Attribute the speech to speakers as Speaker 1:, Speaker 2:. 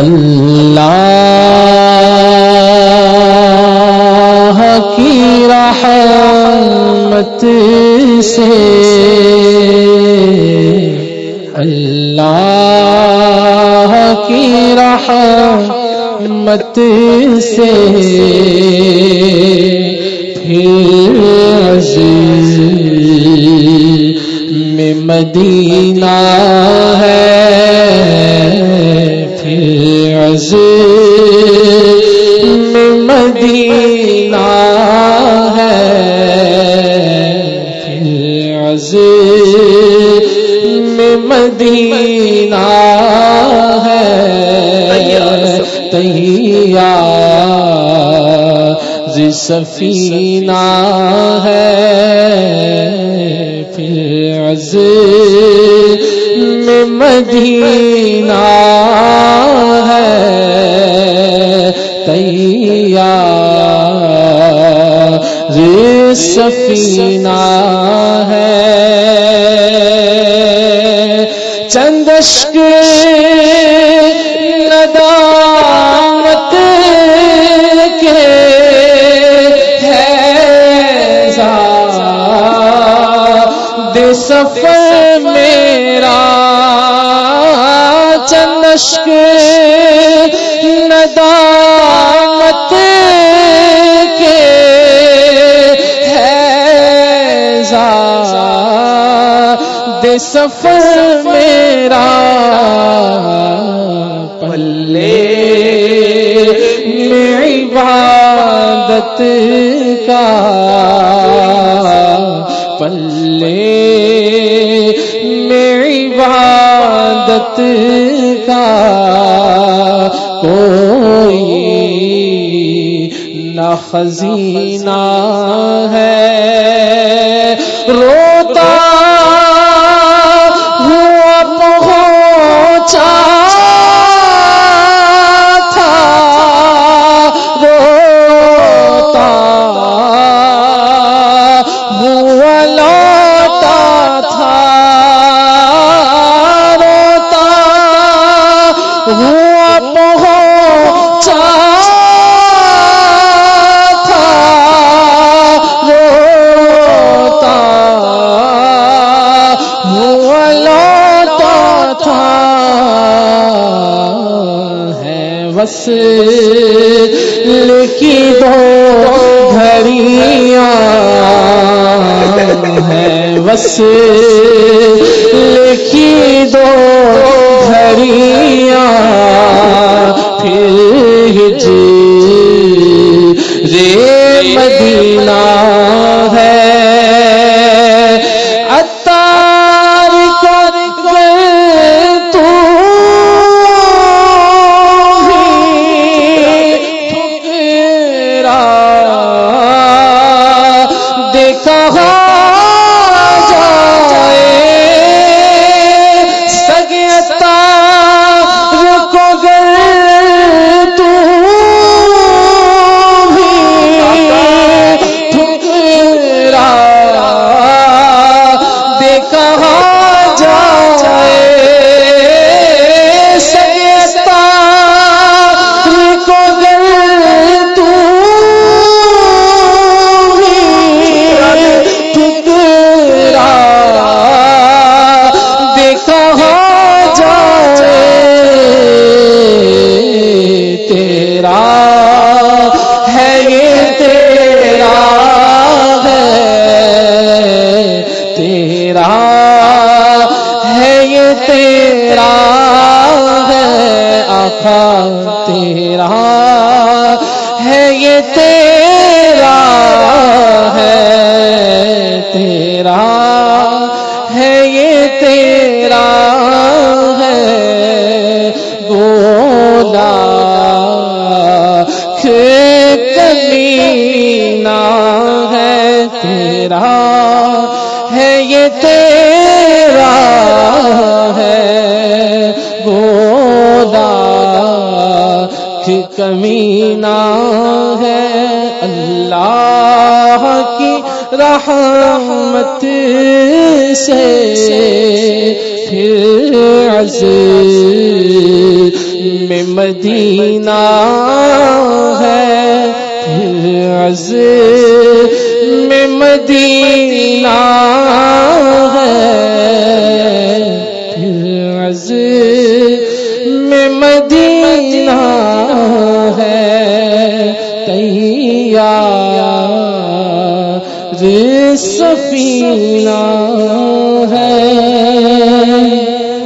Speaker 1: اللہ کی رحمت سے اللہ کی رحمت سے پھر عزیز میں مدینہ ہے پھر میں مدینہ ہے۔ پھر میں مدینہ ہے۔ تیا سفینہ ہے۔ پھر عزیز میں مدینہ سفینہ ہے۔ چندشک ندامت کے ہے۔ دے سفر میرا چندشک ندامت سفر میرا پلے میں عبادت کا پلے میں عبادت کا کوئی نہ خزینہ ہے۔ روتا بس کی دو گھڑیاں ہے بس کی دو گھڑیاں پھر جی رے مدینہ تیرا ہے، یہ تیرا ہے تیرا ہے، یہ تیرا ہے۔ گولا کمینہ ہے، تیرا ہے، یہ تیرا کمینہ ہے اللہ کی رحمت سے پھر عز میں مدینہ ہے پھر عز میں مدینہ سفینہ ہے۔